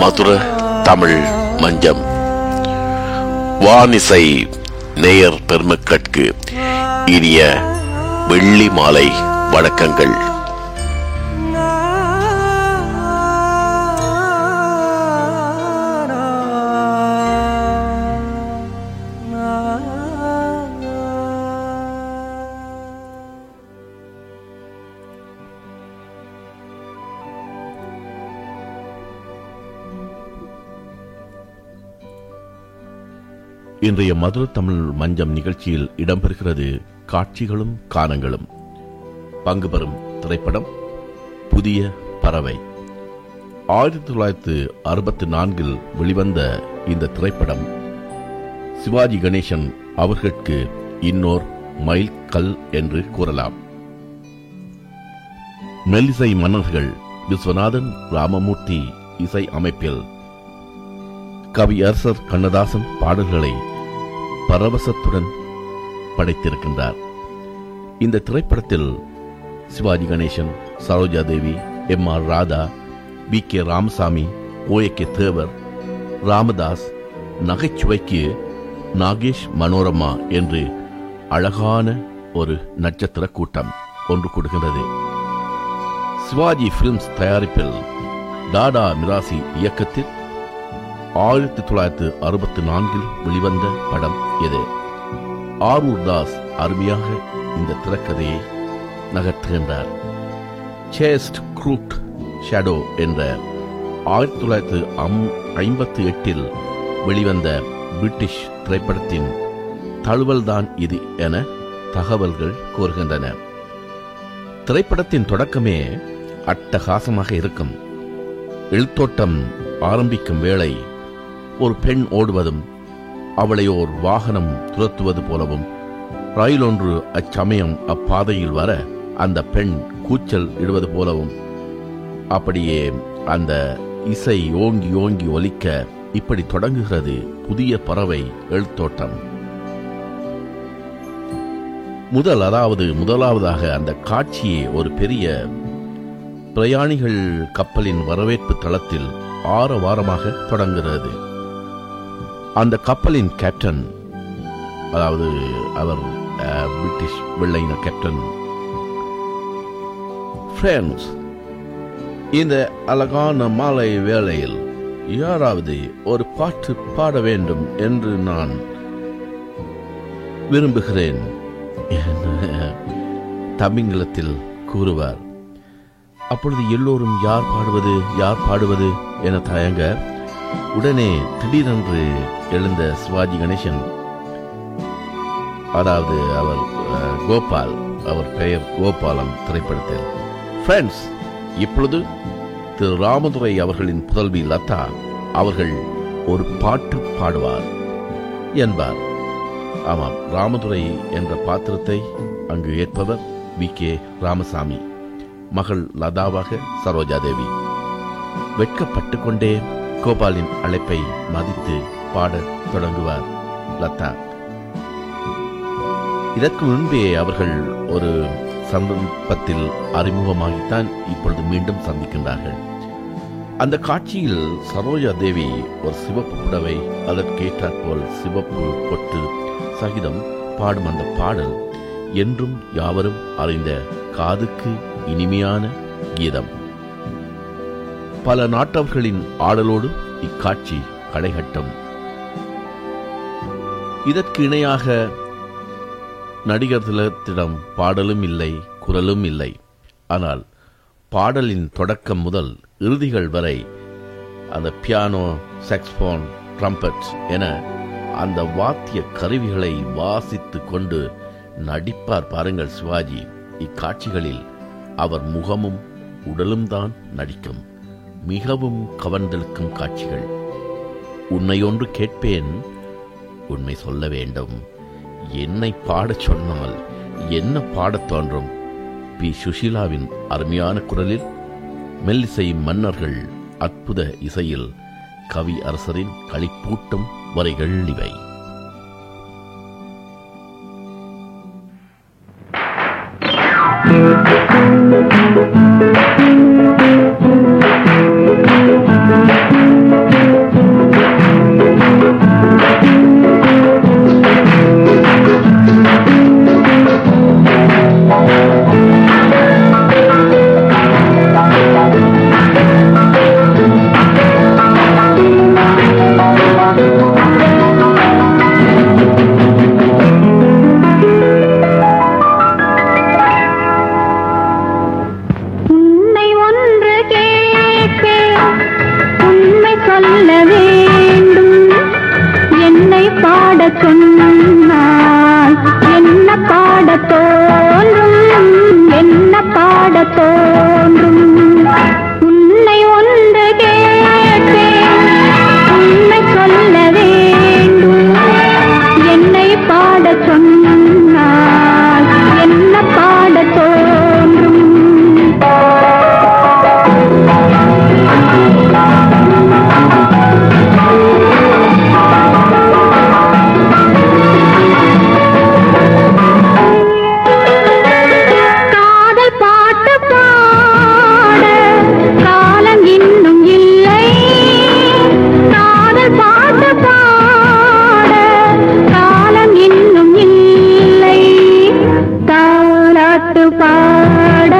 மதுர தமிழ் மஞ்சம். வானிசை நேயர் பெருமக்கட்கு இனிய வெள்ளி மாலை வணக்கங்கள். இன்றைய மதுர தமிழ் மஞ்சம் நிகழ்ச்சியில் இடம்பெறுகிறது காட்சிகளும் கானங்களும் பங்கு பெறும் திரைப்படம் புதிய பறவை. ஆயிரத்தி தொள்ளாயிரத்து அறுபத்தி நான்கில் வெளிவந்த இந்த திரைப்படம் சிவாஜி கணேசன் அவர்களுக்கு இன்னோர் மைல் கல் என்று கூறலாம். மெல்லிசை மன்னர்கள் விஸ்வநாதன் ராமமூர்த்தி இசை அமைப்பில் கவியரசர் கண்ணதாசன் பாடல்களை பரவசத்துடன் படைத்திருக்கின்றார். இந்த திரைப்படத்தில் Sivaji Ganesan Saroja Devi M R Radha V K Ramasamy O A K Thevar Ramadas நகைச்சுவைக்கு Nagesh Manorama என்று அழகான ஒரு நட்சத்திர கூட்டம் ஒன்று கொடுக்கின்றது சிவாஜி பிலிம்ஸ் தயாரிப்பில் டாடா மிராசி இயக்கத்தில் ஆயிரத்தி தொள்ளாயிரத்து அறுபத்தி நான்கில் வெளிவந்த படம் இது ஆரூர் தாஸ் அருமையாக இந்த திரைக்கதையை நகர்த்துகின்றார். சேஸ்ட் க்ரூட் ஷேடோ என்ற ஆயிரத்தி தொள்ளாயிரத்து ஐம்பத்தி எட்டில் வெளிவந்த பிரிட்டிஷ் திரைப்படத்தின் தழுவல்தான் இது என தகவல்கள் கூறுகின்றன. திரைப்படத்தின் தொடக்கமே அட்டகாசமாக இருக்கும். எழுத்தோட்டம் ஆரம்பிக்கும் வேளை ஒரு பெண் ஓடுவதும் அவளை ஓர் வாகனம் துரத்துவது போலவும் ரயில் ஒன்று அச்சமயம் அப்பாதையில் வர அந்த பெண் கூச்சல் இடுவது போலவும் அப்படியே அந்த இசை ஓங்கி ஓங்கி ஒலிக்க இப்படி தொடங்குகிறது புதிய பறவை எழுத்தோட்டம். முதல் அதாவது முதலாவதாக அந்த காட்சியே ஒரு பெரிய பிரயாணிகள் கப்பலின் வரவேற்பு தளத்தில் ஆரவாரமாக தொடங்குகிறது. அந்த கப்பலின் கேப்டன் அதாவது அவர் பிரிட்டிஷ் வெள்ளையின கேப்டன் ஃப்ரெண்ட்ஸ் இந்த அழகான மாலை வேளையில் யாராவது ஒரு பாட்டு பாட வேண்டும் என்று நான் விரும்புகிறேன் என தமிங்கிலத்தில் கூறுவார். அப்பொழுது எல்லோரும் யார் பாடுவது யார் பாடுவது என தயங்க உடனே திடீரென்று எழுந்த சிவாஜி கணேசன் அதாவது அவர் கோபால் அவர் பெயர் கோபாலம் திரைப்படத்தில். ஃப்ரெண்ட்ஸ் இப்பொழுது திரு ராமதுரை அவர்களின் புதல்வி லதா அவர்கள் ஒரு பாட்டு பாடுவார் என்பார். ஆமாம் ராமதுரை என்ற பாத்திரத்தை அங்கு ஏற்பவர் வி. கே. ராமசாமி. மகள் லதாவாக சரோஜாதேவி. வெட்கப்பட்டு கொண்டே கோபாலின் அழைப்பை மதித்து பாடத் தொடங்குவார் லதா. இதற்கு முன்பே அவர்கள் ஒரு சந்தர்ப்பத்தில் அறிமுகமாகித்தான் இப்பொழுது மீண்டும் சந்திக்கின்றார்கள். அந்த காட்சியில் சரோஜா தேவி ஒரு சிவப்பு புடவை அதற்கேற்றாற்போல் சிவப்பு பொட்டு சகிதம் பாடும் அந்த பாடல் என்றும் யாவரும் அறிந்த காதுக்கு இனிமையான கீதம். பல நாட்டவர்களின் ஆடலோடு இக்காட்சி களைகட்டும். இதற்கு இணையாக நடிகர் திலகத்திடம் பாடலும் இல்லை குரலும் இல்லை. ஆனால் பாடலின் தொடக்கம் முதல் இறுதிகள் வரை அந்த பியானோ சாக்ஸ்போன் ட்ரம்பட் என அந்த வாத்திய கருவிகளை வாசித்துக் கொண்டு நடிப்பார் பாருங்கள் சிவாஜி. இக்காட்சிகளில் அவர் முகமும் உடலும் தான் நடிக்கும். மிகவும் கவர்ந்தெழுக்கும் காட்சிகள். உன்னையொன்று கேட்பேன். உண்மை சொல்ல வேண்டும். என்னை பாடச் சொன்னால் என்ன பாடத் தோன்றும்? பி. சுஷீலாவின் அருமையான குரலில் மெல்லிசை மன்னர்கள் அற்புத இசையில் கவி அரசரின் களிப்பூட்டும் வரைகள் இவை. பாட்டு பாட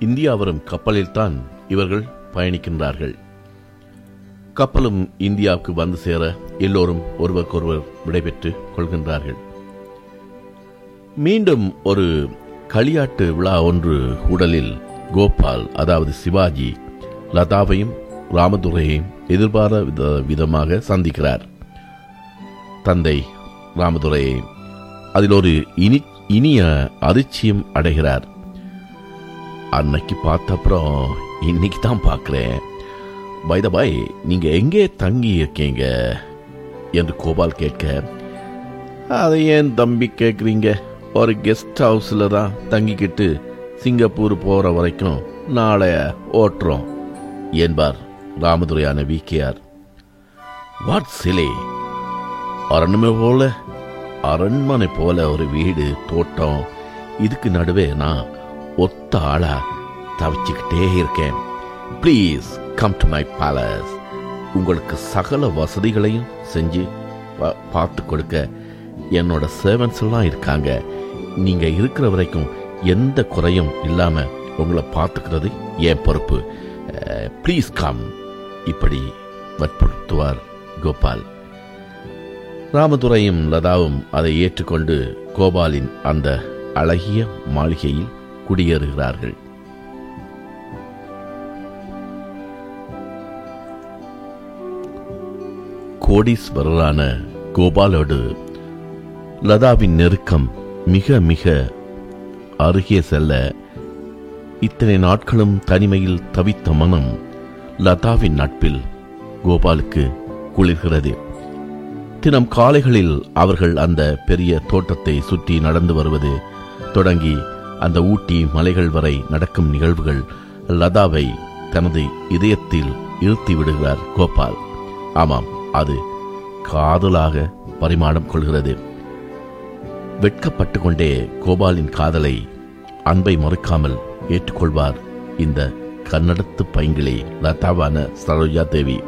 இந்தியா வரும் கப்பலில்தான் இவர்கள் பயணிக்கின்றார்கள். கப்பலும் இந்தியாவுக்கு வந்து சேர எல்லோரும் ஒருவருக்கொருவர் விடைபெற்று கொள்கின்றார்கள். மீண்டும் ஒரு களியாட்டு விழா ஒன்று உடலில் கோபால் அதாவது சிவாஜி லதாவையும் ராமதுரையையும் எதிர்பாராத வித- விதமாக சந்திக்கிறார். தந்தை ராமதுரையை அதில் ஒரு இனி இனிய அதிர்ச்சியும் அடைகிறார். அன்னைக்கு பார்த்த அப்புறம் இன்னைக்கு தான் பார்க்குறேன். பை த பை எங்கே தங்கி இருக்கீங்க? என்று கோபால் கேட்க அதை ஏன் தம்பி கேட்குறீங்க? ஒரு கெஸ்ட் ஹவுஸில் தான் தங்கிக்கிட்டு சிங்கப்பூர் போகிற வரைக்கும் நாளை ஓட்டுறோம் என்பார் ராமதுரையான விகேஆர். வாட் சிலே! அரண்மனை போல அரண்மனை போல ஒரு வீடு தோட்டம். இதுக்கு நடுவே நான் ஒத்த ஆளா தவிச்சுக்கிட்டே இருக்கேன். Please come to my palace உங்களுக்கு சகல வசதிகளையும் செஞ்சு பா- பார்த்து கொடுக்க என்னோட சேவன்ஸ் எல்லாம் இருக்காங்க. நீங்கள் இருக்கிற வரைக்கும் எந்த குறையும் இல்லாமல் உங்களை பார்த்துக்கிறது என் பொறுப்பு. ப்ளீஸ் கம் இப்படி வற்புறுத்துவார் கோபால். ராமதுரையும் லதாவும் அதை ஏற்றுக்கொண்டு கோபாலின் அந்த அழகிய மாளிகையில் குடியேறுகிறார்கள். கோடீஸ்வரரான கோபாலோடு லதாவின் நெருக்கம் மிக மிக அருகே செல்ல இத்தனை நாட்களும் தனிமையில் தவித்த மனம் லதாவின் நட்பில் கோபாலுக்கு குளிர்கிறது. தினம் காலைகளில் அவர்கள் அந்த பெரிய தோட்டத்தை சுற்றி நடந்து வருவது தொடங்கி அந்த ஊட்டி மலைகள் வரை நடக்கும் நிகழ்வுகள் லதாவை தனது இதயத்தில் இருத்தி விடுகிறார் கோபால். ஆமாம் அது காதலாக பரிமாணம் கொள்கிறது. வெட்கப்பட்டு கொண்டே கோபாலின் காதலை அன்பை மறுக்காமல் ஏற்றுக்கொள்வார் இந்த கன்னடத்து பைங்கிளி லதாவான சரோஜா தேவி.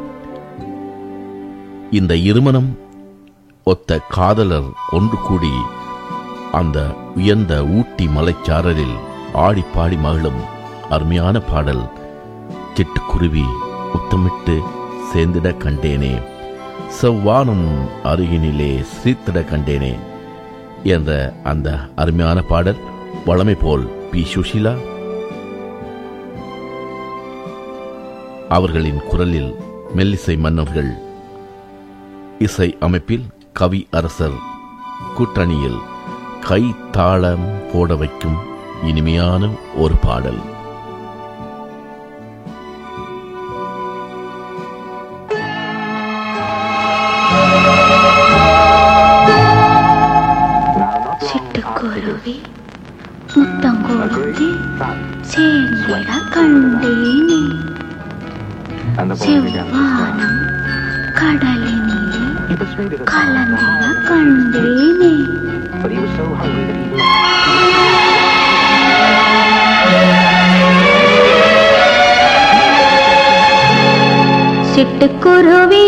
இந்த இருமணம் ஒத்த காதலர் ஒன்று கூடி அந்த உயர்ந்த ஊட்டி மலைச்சாரலில் ஆடி பாடி மகிழும் அருமையான பாடல். சிட்டுக்குருவி முத்தமிட்டு சேர்ந்திட கண்டேனே. செவ்வானம் அருகினிலே சிரித்திட கண்டேனே என்ற அந்த அருமையான பாடல் வளமை போல் பி. சுஷிலா. அவர்களின் குரலில் மெல்லிசை மன்னர்கள். இசை அமைப்பில் கவி அரசர். கூட்டணியில் கை தாளம் போட வைக்கும் இனிமையான ஒரு பாடல். சிட்டுக்குருவி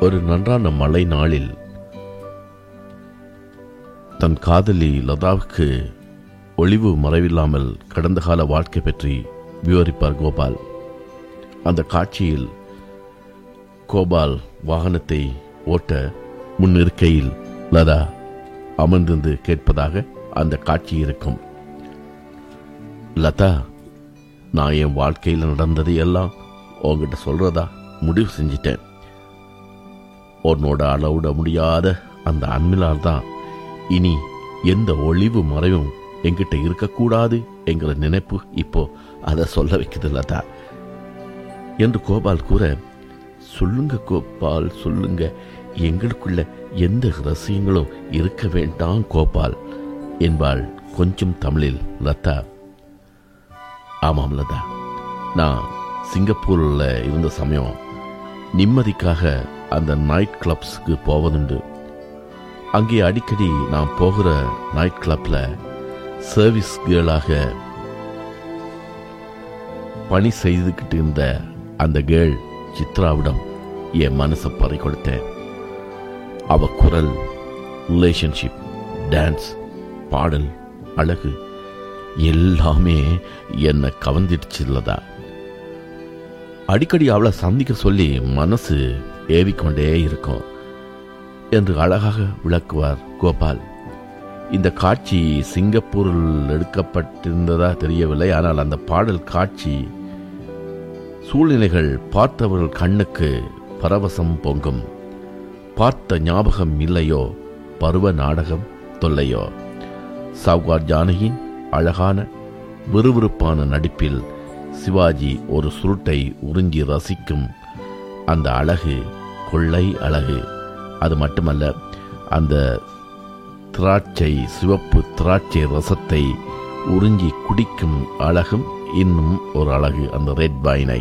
ஒரு நன்றான மழை நாளில் தன் காதலி லதாவுக்கு ஒளிவு மறைவில்லாமல் கடந்த கால வாழ்க்கை பற்றி விவரிப்பார் கோபால். அந்த காட்சியில் கோபால் வாகனத்தை ஓட்ட முன்னிருக்கையில் லதா அமர்ந்திருந்து கேட்பதாக அந்த காட்சி இருக்கும். லதா நான் என் வாழ்க்கையில் நடந்ததை எல்லாம் உங்ககிட்ட சொல்றதா முடிவு செஞ்சிட்டேன். உன்னோட அளவிட முடியாத அந்த அன்பினால் தான். இனி எந்த ஒளிவு மறைவும் என்கிட்ட இருக்கக்கூடாது என்கிற நினைப்பு இப்போ அதை சொல்ல வைக்குது லதா. என்று கோபால் கூற சொல்லுங்க கோபால் சொல்லுங்க. எங்களுக்குள்ள எந்த ரகசியங்களும் இருக்க வேண்டாம் கோபால் என்பாள் கொஞ்சம் தமிழில் லதா. ஆமாம் லதா. நான் சிங்கப்பூரில் இருந்த சமயம் நிம்மதிக்காக அந்த நைட் கிளப்ஸுக்கு போவதுண்டு. அங்கே அடிக்கடி நான் போகிற நைட் கிளப்ல சர்வீஸ் கேர்ளாக பணி செய்துக்கிட்டு இருந்த அந்த கேர்ள் சித்ராவிடம் என் மனசை பறி கொடுத்தேன். அவ குரல் ரிலேஷன்ஷிப் டான்ஸ் பாடல் அழகு எல்லாமே என்னை கவர்ந்துடுச்சு இல்லதா அடிக்கடி அவளை சந்திக்க சொல்லி மனசு ஏவிக்கொண்டே இருக்கும் என்று அழகாக விளக்குவார் கோபால். இந்த காட்சி சிங்கப்பூரில் எடுக்கப்பட்டிருந்ததா தெரியவில்லை ஆனால் அந்த பாடல் காட்சி சூழ்நிலைகள் பார்த்தவர்கள் கண்ணுக்கு பரவசம் பொங்கும். பார்த்த ஞாபகம் இல்லையோ பருவ நாடகம் தொல்லையோ. சவுகார் ஜானகியின் அழகான விறுவிறுப்பான நடிப்பில் சிவாஜி ஒரு சுருட்டை உறிஞ்சி ரசிக்கும் அந்த அழகு கொள்ளை அழகு. அது மட்டுமல்ல அந்த திராட்சை சிவப்பு திராட்சை ரசத்தை உறிஞ்சி குடிக்கும் அழகும் இன்னும் ஒரு அழகு அந்த ரெட் பைனை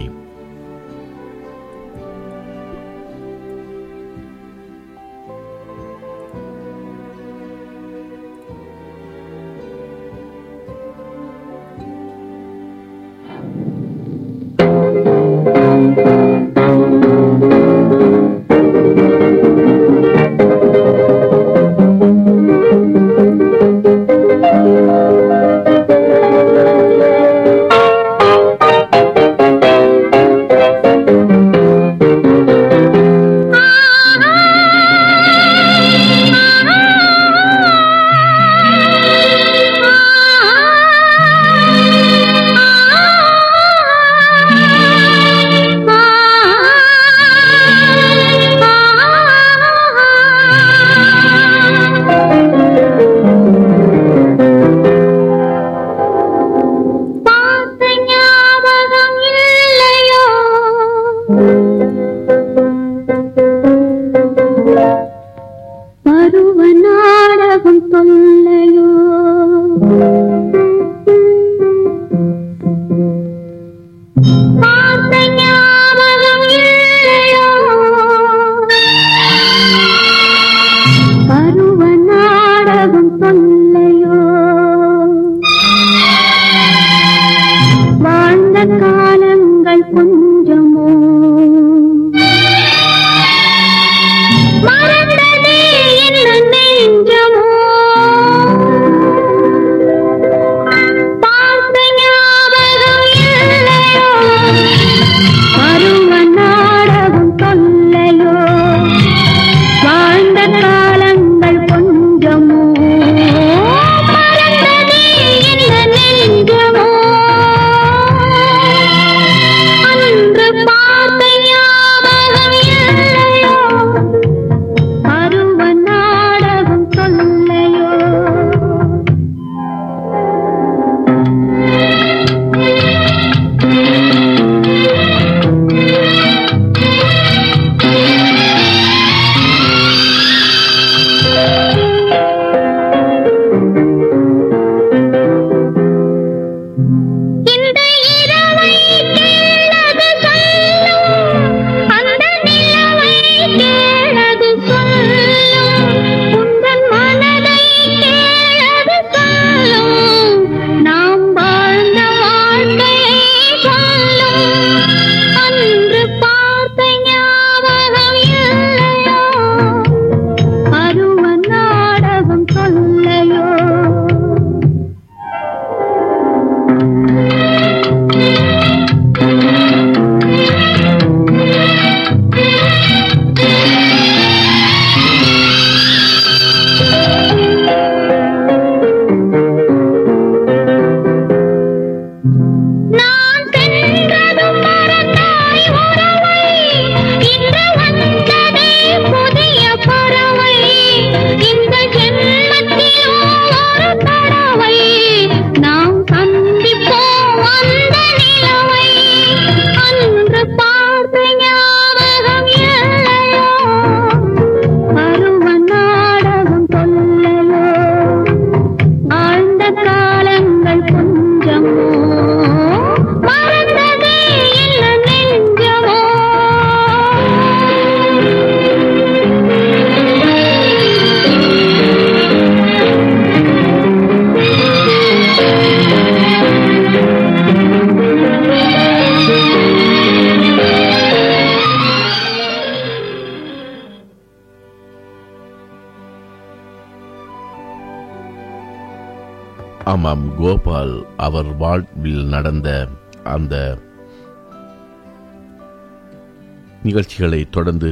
நிகழ்ச்சிகளை தொடர்ந்து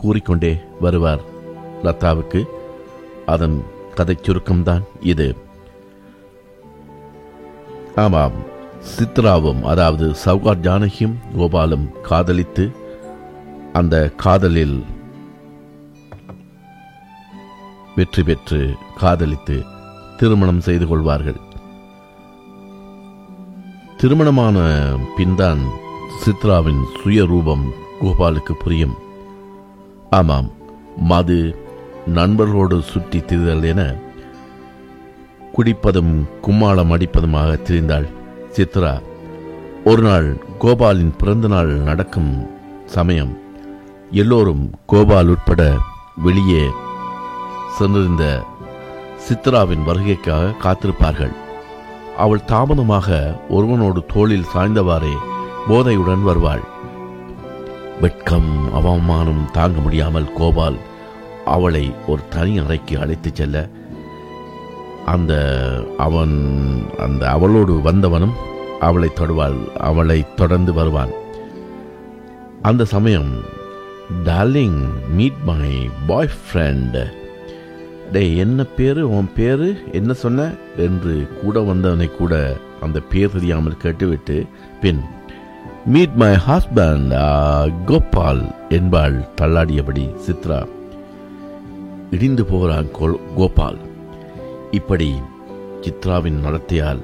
கூறிக்கொண்டே வருவார் லதாவுக்கு. அதன் கதை சுருக்கம்தான் இது. ஆமாம் சித்ராவும் அதாவது சவுகார் ஜானகியும் கோபாலும் காதலித்து அந்த காதலில் வெற்றி பெற்று காதலித்து திருமணம் செய்து கொள்வார்கள். திருமணமான பின்தான் சித்ராவின் சுயரூபம் கோபாலுக்கு புரியும். ஆமாம் மது நண்பர்களோடு சுற்றி திரிதல் என குடிப்பதும் கும்மாளம் அடிப்பதுமாக திரிந்தாள் சித்ரா. ஒரு நாள் கோபாலின் பிறந்த நாள் நடக்கும் சமயம். எல்லோரும் கோபால் உட்பட வெளியே சென்றிருந்த சித்ராவின் வருகைக்காக காத்திருப்பார்கள். அவள் தாமதமாக ஒருவனோடு தோளில் சாய்ந்தவாறே போதையுடன் வருவாள். வெட்கம் அவமானம் தாங்க முடியாமல் கோபால் அவளை ஒரு தனி அறைக்கு அழைத்துச் செல்ல அந்த அவன் அந்த அவளோடு வந்தவனும் அவளை தொடுவாள் அவளை தொடர்ந்து வருவான். அந்த சமயம் darling meet my boyfriend டே என்ன பேர்? உன் பேர்? என்ன சொன்ன? என்று கூட வந்தவனை கூட அந்த பேர் தெரியாமல் கேட்டுவிட்டு பின் மீட் மை ஹஸ்பண்ட் கோபால் என்பாள் தள்ளாடியபடி சித்ரா. இடிந்து போகிறான் கோபால். இப்படி சித்ராவின் நடத்தையால்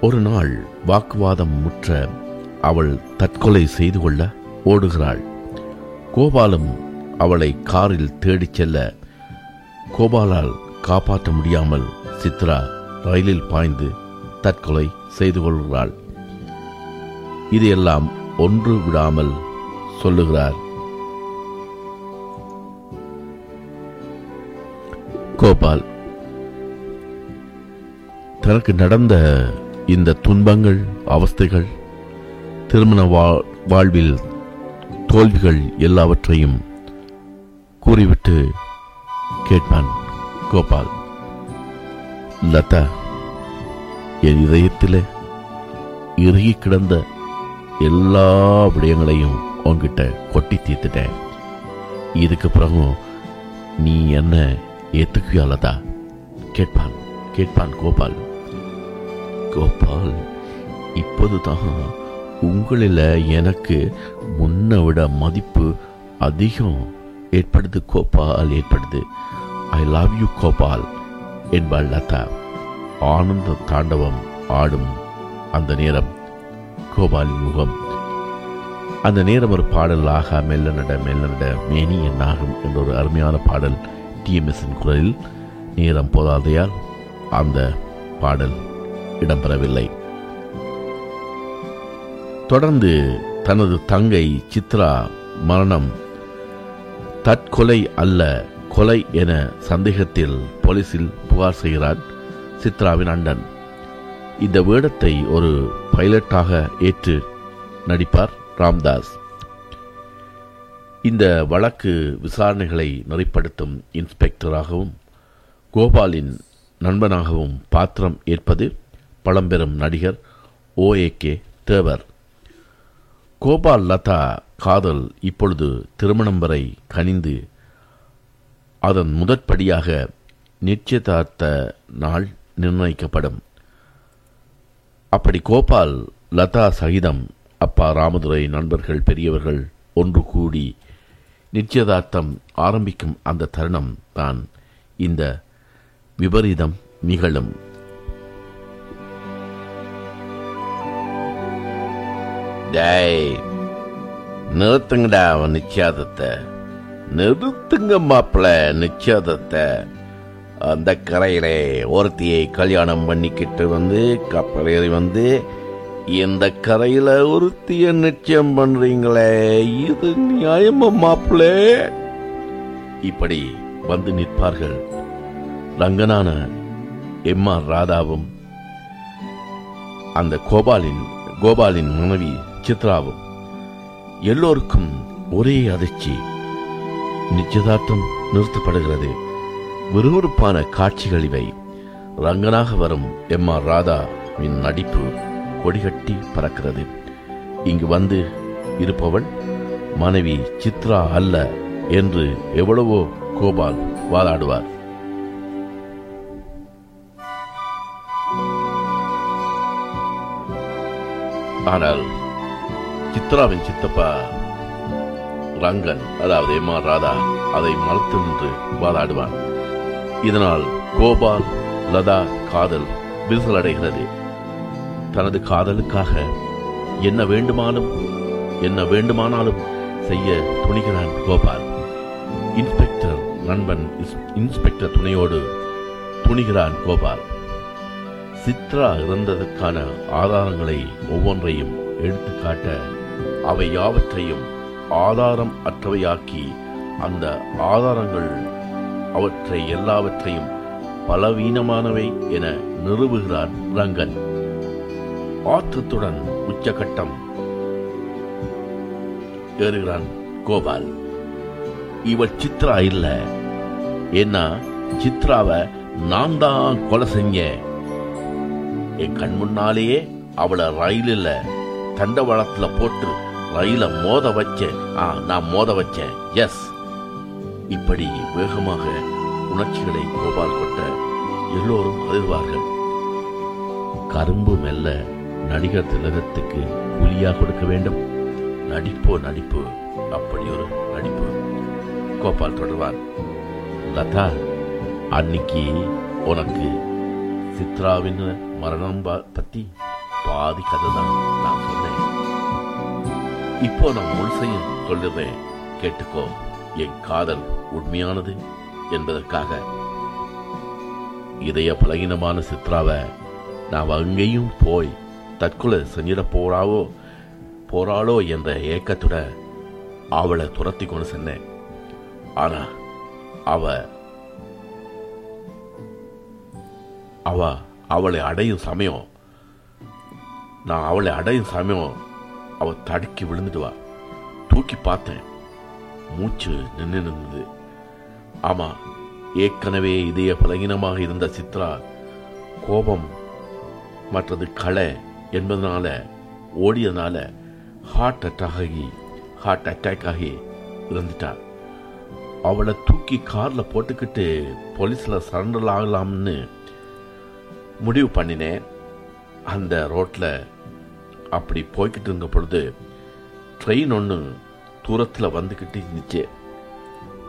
ஒரு நாள் வாக்குவாதம் முற்ற அவள் தற்கொலை செய்து கொள்ள ஓடுகிறாள். கோபாலும் அவளை காரில் தேடிச் செல்ல கோபாலால் காப்பாற்ற முடியாமல் சித்ரா ரயிலில் பாய்ந்து தற்கொலை செய்து கொள்கிறாள். இதையெல்லாம் ஒன்று விடாமல் சொல்லுகிறார். கோபால் தனக்கு நடந்த இந்த துன்பங்கள் அவஸ்தைகள் திருமண வா- வாழ்வில் தோல்விகள் எல்லாவற்றையும் கூறிவிட்டு கேட்பான் கோபால். லதா என் இதயத்திலே இறுகி கிடந்த எல்லா விடயங்களையும் உன்கிட்ட கொட்டி தீர்த்துட்டேன். இதுக்கு பிறகும் நீ என்ன ஏத்துக்குவியா லதா கேட்பான் கேட்பான் கோபால். கோபால் இப்போதுதான் உங்களில் எனக்கு முன்ன விட மதிப்பு அதிகம் ஏற்படுது கோபால் ஏற்படுது. ஐ லவ் யூ கோபால் என்பாள் லதா. ஆனந்த தாண்டவம் ஆடும் அந்த நேரம். கோபாலின் முகம். அந்த நேரம் ஒரு பாடல் ஆகா மெல்ல நட மெல்ல நட மேனி என்னாகும்? என்ற ஒரு அருமையான பாடல் டிஎம்எஸ்ஸின் குரலில். நேரம் போதாதையால் அந்த பாடல் இடம்பெறவில்லை. தொடர்ந்து தனது தங்கை சித்ரா மரணம் தற்கொலை அல்ல கொலை என சந்தேகத்தில் போலீசில் புகார் செய்கிறார் சித்ராவின் அண்டன் இந்த வேடத்தை ஒரு பைலட்டாக ஏற்று நடிப்பார் ராம்தாஸ். இந்த வழக்கு விசாரணைகளை நெறிப்படுத்தும் இன்ஸ்பெக்டராகவும் கோபாலின் நண்பனாகவும் பாத்திரம் ஏற்பது பழம்பெரும் நடிகர் ஓஏகே தேவர். கோபால் லதா காதல் இப்பொழுது திருமணம் வரை கனிந்து அதன் முதற்படியாக நிச்சயதார்த்த நாள் நிர்ணயிக்கப்படும். அப்படி கோபால் லதா சகிதம் அப்பா ராமதுரை நண்பர்கள் பெரியவர்கள் ஒன்று கூடி நிச்சயதார்த்தம் ஆரம்பிக்கும் அந்த தருணம் தான் இந்த விபரீதம் நிகழும். டேய் நிறுத்துங்கடா அவன் நிச்சயாதத்தை நிறுத்துங்க மாப்பிள நிச்சயாதத்தை அந்த கரையிலே ஒருத்தியை கல்யாணம் பண்ணிக்கிட்டு வந்து கப்பல் ஏறி வந்து இந்த கரையில ஒருத்திய நிச்சயம் பண்றீங்களே இது நியாயமா மாப்பிளே? இப்படி வந்து நிற்பார்கள். ரங்கனான எம் ஆர் ராதாவும் அந்த கோபாலின் கோபாலின் மனைவி சித்ராவும் எல்லோருக்கும் ஒரே அதிர்ச்சி நிச்சயதார்த்தம் நிறுத்தப்படுகிறது. விறுவிறுப்பான காட்சிகள் இவை. ரங்கனாக வரும் எம் ஆர் ராதாவின் நடிப்பு கொடிகட்டி பறக்கிறது. இங்கு வந்து இருப்பவள் மனைவி சித்ரா அல்ல என்று எவ்வளவோ கோபால் வாதாடுவார். ஆனால் சித்ராவின் சித்தப்பா ரங்கன் அதாவது எம் ஆர் ராதா அதை மறுத்து நின்று வாதாடுவான் இதனால் கோபால் லதா காதல் விரிசலடைகிறது. தனது காதலுக்காக என்ன வேண்டுமானும் என்ன வேண்டுமானாலும் செய்ய துணிகிறான் கோபால். இன்ஸ்பெக்டர் நண்பன் இன்ஸ்பெக்டர் துணையோடு துணிகிறான் கோபால். சித்ரா இறந்ததற்கான ஆதாரங்களை ஒவ்வொன்றையும் எடுத்துக்காட்ட அவை யாவற்றையும் ஆதாரம் அற்றவையாக்கி அந்த ஆதாரங்கள் அவற்றை எல்லாவற்றையும் பலவீனமானவை என நிறுவுகிறான் ரங்கன். ஆத்திரத்துடன் உச்சகட்டம் ஏறுகிறான் கோபால். இவள் சித்ரா இல்ல. ஏன்னா சித்ராவை நான் தான் கொலை செஞ்சேன் என் கண் முன்னாலேயே அவளை ரயிலில் தண்டவாளத்தில் போட்டு ரயில மோத வச்சேன். ஆ நான் மோத வச்சேன். எஸ் இப்படி வேகமாக உணர்ச்சிகளை கோபால் கொட்ட எல்லோரும் அதிர்வார்கள் கரும்பு மெல்ல நடிகர் திலகத்துக்கு கூலியா கொடுக்க வேண்டும். நடிப்போ நடிப்பு அப்படி ஒரு நடிப்பு. கோபால் தொடர்வார். லதா அன்னைக்கு உனக்கு சித்ராவின் மரணம் பத்தி பாதி கதை தான் நான் சொன்னேன். இப்போ நான் முழுசையும் சொல்லுவேன். கேட்டுக்கோ. என் காதல் உண்மையானது என்பதற்காக. இதய பலகீனமான சித்ராவை நான் அங்கேயும் போய் தற்கொலை செஞ்சிட போறாவோ போறாளோ என்ற ஏக்கத்துட அவளை துரத்தி கொண்டு சென்னேன். ஆனா அவ அவ அவளை அடையும் சமயம் நான் அவளை அடையும் சமயம் அவ தடுக்கி விழுந்துடுவா. தூக்கி பார்த்தேன். மூச்சு நின்று நின்றது. ஆமா ஏற்கனவே இதய பலகீனமாக இருந்த சித்ரா கோபம் மற்றது களை என்பதனால ஓடியதுனால ஹார்ட் அட்டாக் ஆகி ஹார்ட் அட்டாக் ஆகி இறந்துட்டா. அவளை தூக்கி கார்ல போட்டுக்கிட்டு போலீஸ்ல சரண்டர் ஆகலாம்னு முடிவு பண்ணினேன். அந்த ரோட்ல அப்படி போய்கிட்டு இருந்த பொழுது ட்ரெயின் ஒன்று தூரத்தில் வந்துக்கிட்டு இருந்துச்சு.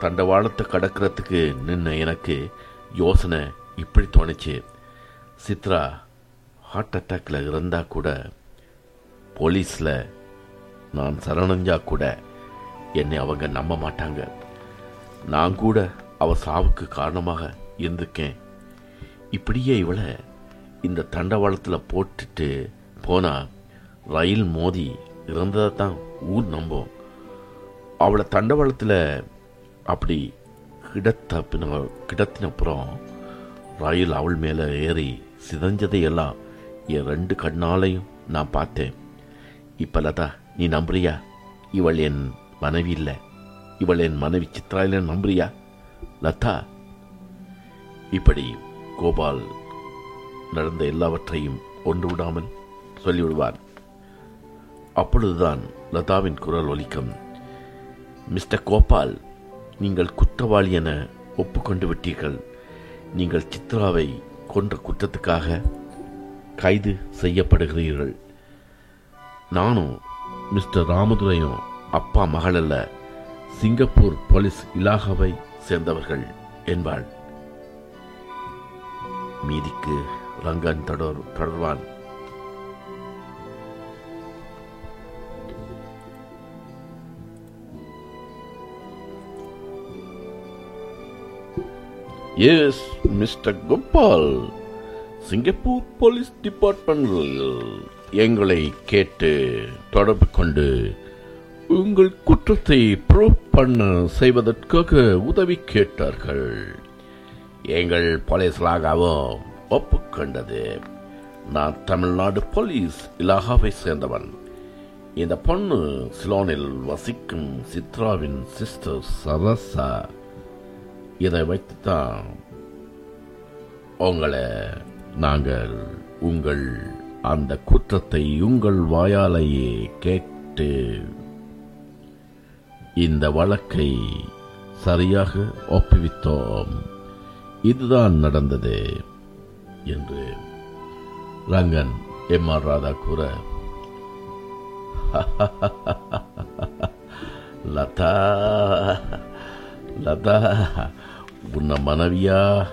தண்டவாளத்தை கடக்கிறதுக்கு நின்று எனக்கு யோசனை இப்படி தோணுச்சு. சித்ரா ஹார்ட் அட்டாக்கில் இருந்தா கூட போலீஸில் நான் சரணஞ்சா கூட என்னை அவங்க நம்ப மாட்டாங்க. நான் கூட அவ சாவுக்கு காரணமாக இருந்திருக்கேன். இப்படியே இவளை இந்த தண்டவாளத்தில் போட்டுட்டு போனால் ரயில் மோதி இறந்ததை தான் ஊர் நம்போம். அவளை தண்டவாளத்தில் அப்படி கிடத்த பின்ன- கிடத்தினப்புறம் ரயில் அவள் மேலே ஏறி சிதஞ்சதையெல்லாம் என் ரெண்டு கண்ணாலையும் நான் பார்த்தேன். இப்போ லதா நீ நம்புறியா? இவள் என் மனைவி இல்லை. இவள் என் மனைவி சித்ரா இல்லை நம்புறியா? லதா இப்படி கோபால் நடந்த எல்லாவற்றையும் ஒன்று விடாமல் சொல்லிவிடுவார். அப்பொழுதுதான் லதாவின் குரல் ஒலிக்கும். மிஸ்டர் கோபால் நீங்கள் குற்றவாளி என ஒப்புக்கொண்டு விட்டீர்கள் நீங்கள் சித்ராவை கொன்ற குற்றத்துக்காக கைது செய்யப்படுகிறீர்கள். நானும் மிஸ்டர் ராமதுரையும் அப்பா மகள் அல்ல சிங்கப்பூர் போலீஸ் இலாகாவை சேர்ந்தவர்கள் என்பாள். மீதிக்கு ரங்கன் தொடர் தொடர்வான். Yes mister Gopal Singapore police டிபார்ட்மெண்டில் எங்களை கேட்டு தொடர்பு கொண்டு உங்கள் குற்றத்தை ப்ரூவ் பண்ண செய்வதற்காக உதவி கேட்டார்கள். எங்கள் போலீஸ்லாகவும் ஒப்புக்கொண்டது. நான் தமிழ்நாடு போலீஸ் இலாகாவை சேர்ந்தவன். இந்த பொண்ணு சிலோனில் வசிக்கும் சித்ராவின் சிஸ்டர் சரசா. இதை வைத்து தான் உங்களை நாங்கள் உங்கள் அந்த குற்றத்தை உங்கள் வாயாலேயே கேட்டு இந்த வழக்கை சரியாக ஒப்புவித்தோம். இதுதான் நடந்தது என்று ரங்கன் எம் ஆர் ராதா கூற லதா லதா உன்னை மனைவியா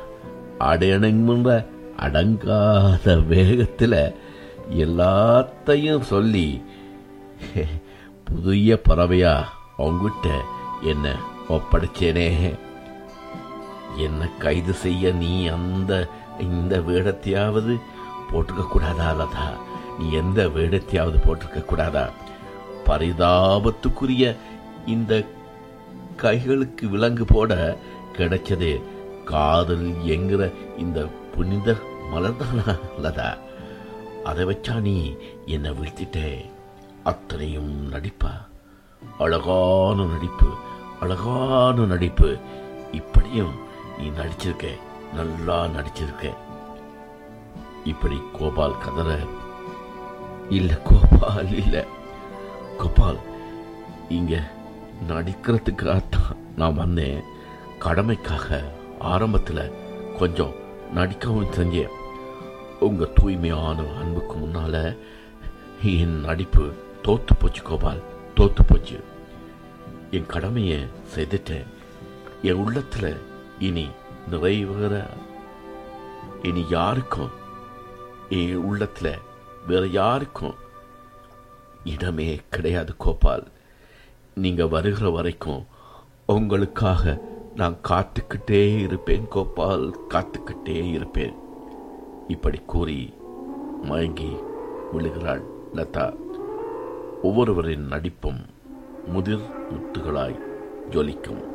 அடையணுங்கிற அடங்காத வேகத்தில் எல்லாத்தையும் சொல்லி புதிய பறவையா அவங்கிட்ட என்ன ஒப்படைச்சேனே. என்ன கைது செய்ய நீ அந்த இந்த வேடத்தையாவது போட்டுக்க கூடாதா லதா? நீ எந்த வேடத்தையாவது போட்டிருக்க கூடாதா? பரிதாபத்துக்குரிய இந்த கைகளுக்கு விலங்கு போட கிடைச்சது. காதல் என்கிற இந்த புனித மலர்தானா லதா அதை வச்சா நீ என்னை வீழ்த்திட்டே. அத்தனையும் நடிப்பா. அழகான நடிப்பு அழகான நடிப்பு. இப்படியும் நீ நடிச்சிருக்க நல்லா நடிச்சிருக்க. இப்படி கோபால் கதற. இல்ல கோபால் இல்ல. கோபால் இங்க நடிக்கிறதுக்காகத்தான் நான் வந்தேன். கடமைக்காக ஆரம்பத்துல கொஞ்சம் நடிக்கவும் செஞ்சேன். உங்க தூய்மையான அன்புக்கு முன்னால என் நடிப்பு தோத்து போச்சு கோபால். தோத்து போச்சு. என் கடமையை செய்துட்டேன். என் உள்ளத்துல இனி நிறைவேற இனி யாருக்கும் என் உள்ளத்துல வேற யாருக்கும் இடமே கிடையாது கோபால். நீங்க வருகிற வரைக்கும் உங்களுக்காக நான் காத்துக்கிட்டே இருப்பேன் கோபால். காத்துக்கிட்டே இருப்பேன். இப்படி கூறி மயங்கி விழுகிறாள் லதா. ஒவ்வொருவரின் நடிப்பும் முதிர் முத்துகளாய் ஜொலிக்கும்.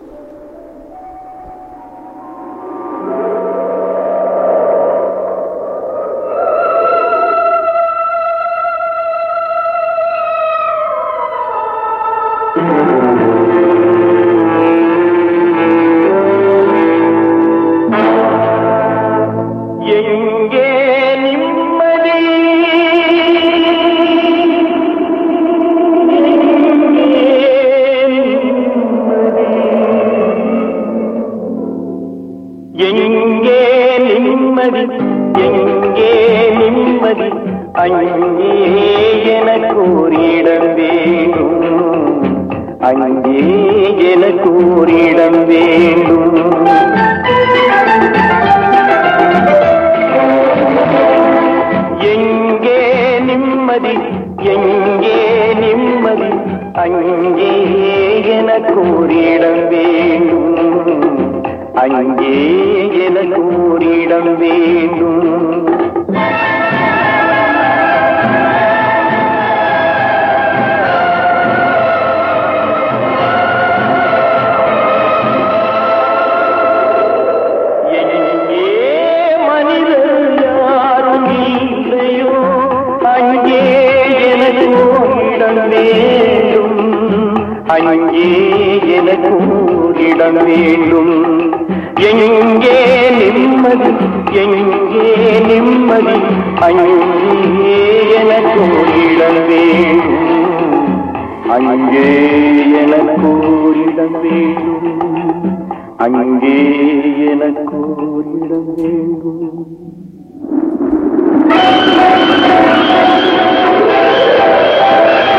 அங்கே என கூறிடம் வேண்டும். அங்கே என கூறிடம் வேண்டும். அங்கே எனக்கு ஓரிடம் வேண்டும் எங்கே நிம்மதி எங்கே நிம்மதி அங்கே எனக்கு ஓரிடம் வேண்டும் அங்கே எனக்கு வேண்டும் அங்கே எனக்கூரிடம் வேண்டும் Thank you.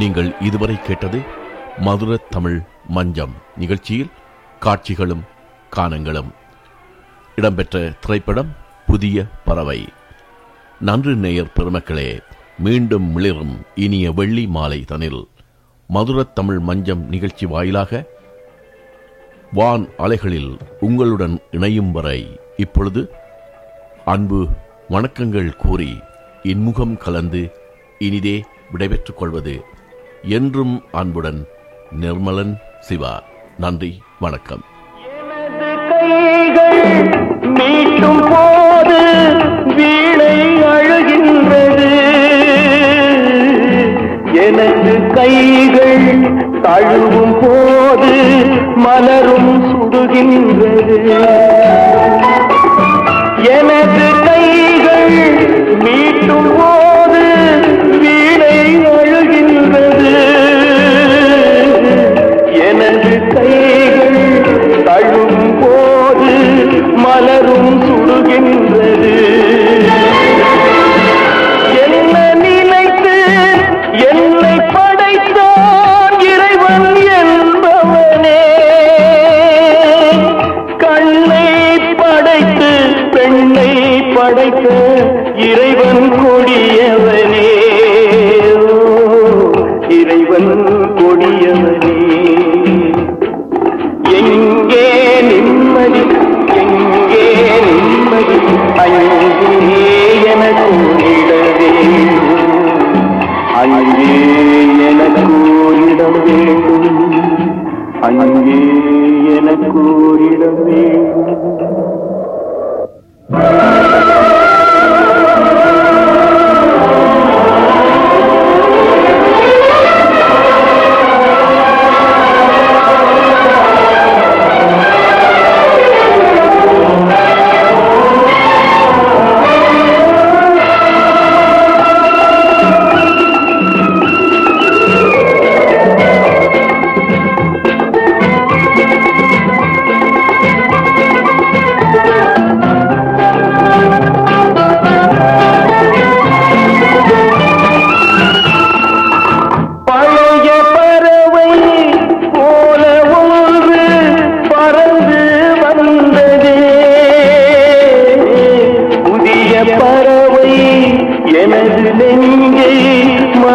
நீங்கள் இதுவரை கேட்டது மதுர தமிழ் மஞ்சம் நிகழ்ச்சியில் காட்சிகளும் கானங்களும் இடம்பெற்ற திரைப்படம் புதிய பறவை. நன்று நேயர் பெருமக்களே மீண்டும் மிளிரும் இனிய வெள்ளி மாலை தனில் மதுர தமிழ் மஞ்சம் நிகழ்ச்சி வாயிலாக வான் அலைகளில் உங்களுடன் இணையும் வரை இப்பொழுது அன்பு வணக்கங்கள் கூறி இன்முகம் கலந்து இனிதே விடைபெற்றுக் கொள்வது என்றும் அன்புடன் நிர்மலன் சிவா. நன்றி வணக்கம். மீட்டும் போது வீழை அழுகின்றது. எனது கைகள் தழுவும் போது மலரும் சுடுகின்றது. எனது கைகள் மீட்டும் போது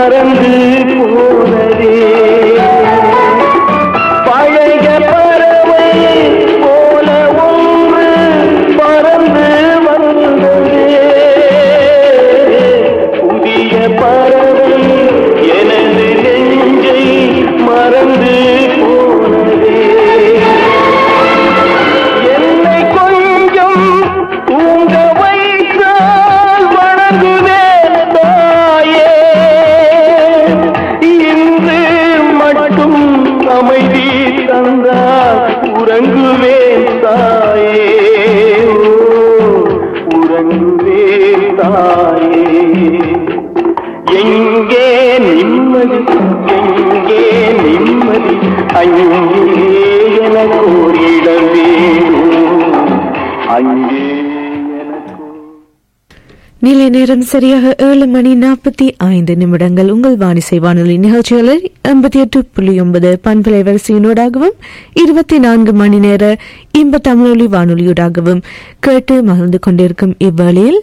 மறந்து நேரம் சரியாக ஏழு மணி நாற்பத்தி ஐந்து நிமிடங்கள். உங்கள் வானிசை வானொலி நிகழ்ச்சிகளில் எண்பத்தி எட்டு புள்ளி ஒன்பது பண்பலை வரிசையினோடாகவும் இருபத்தி நான்கு மணி நேர இன்ப தமிழொலி வானொலியூடாகவும் கேட்டு மகிழ்ந்து கொண்டிருக்கும் இவ்வேளையில்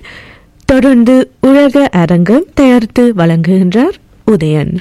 தொடர்ந்து உலக அரங்கம் தயாரித்து வழங்குகின்றார் உதயன்.